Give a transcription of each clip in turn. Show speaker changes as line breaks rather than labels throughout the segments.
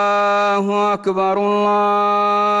الله أكبر الله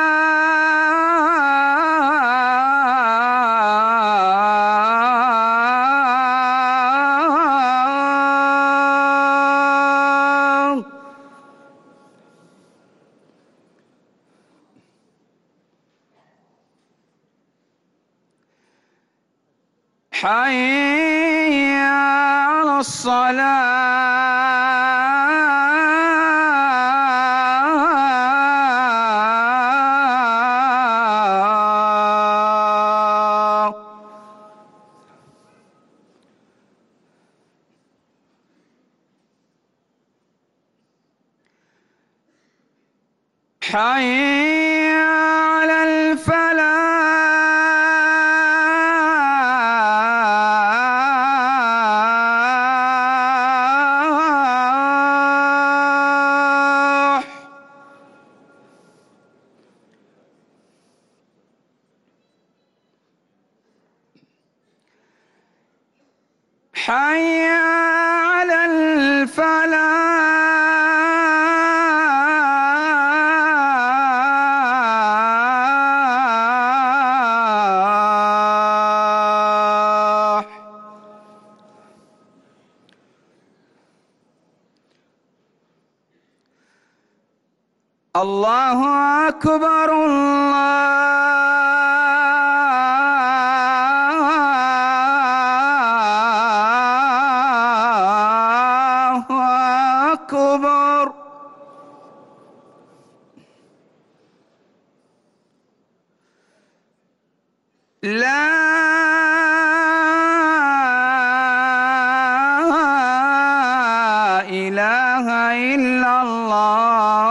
حي على الصلاة حي حي على الفلاح. الله أكبر الله. لا إله إلا الله.